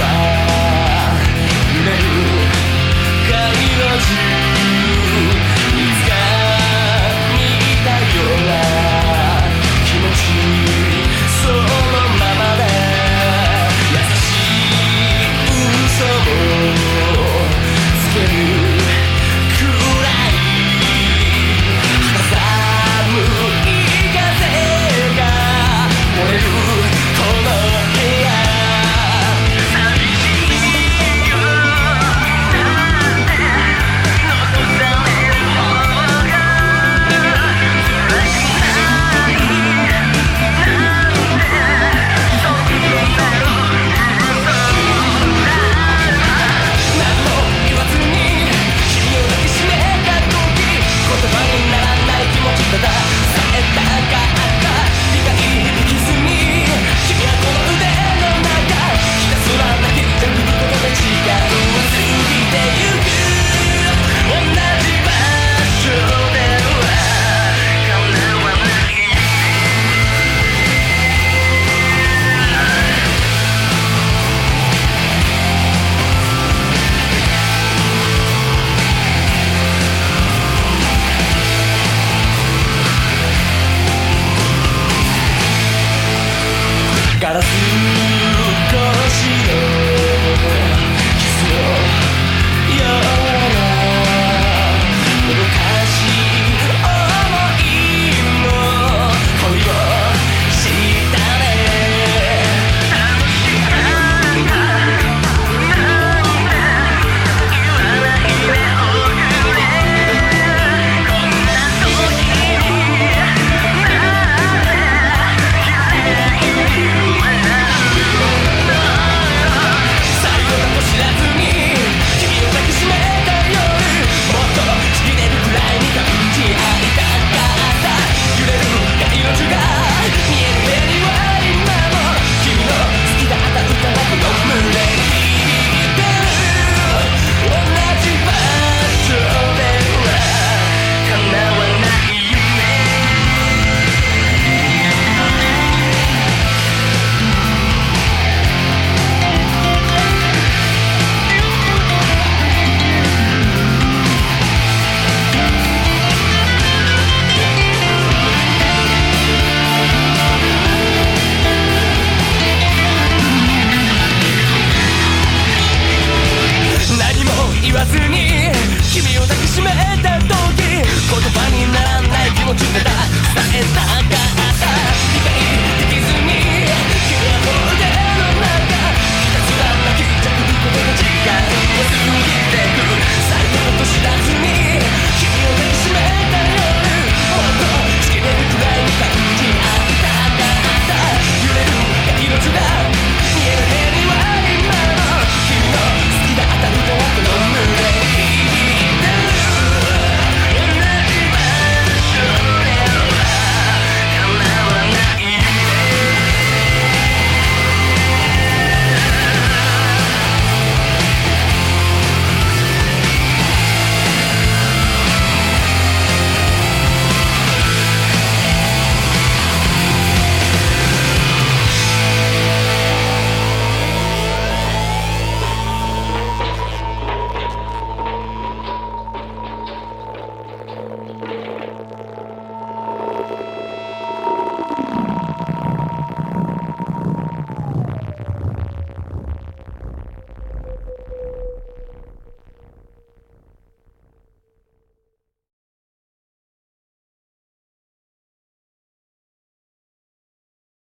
は揺れる光の銃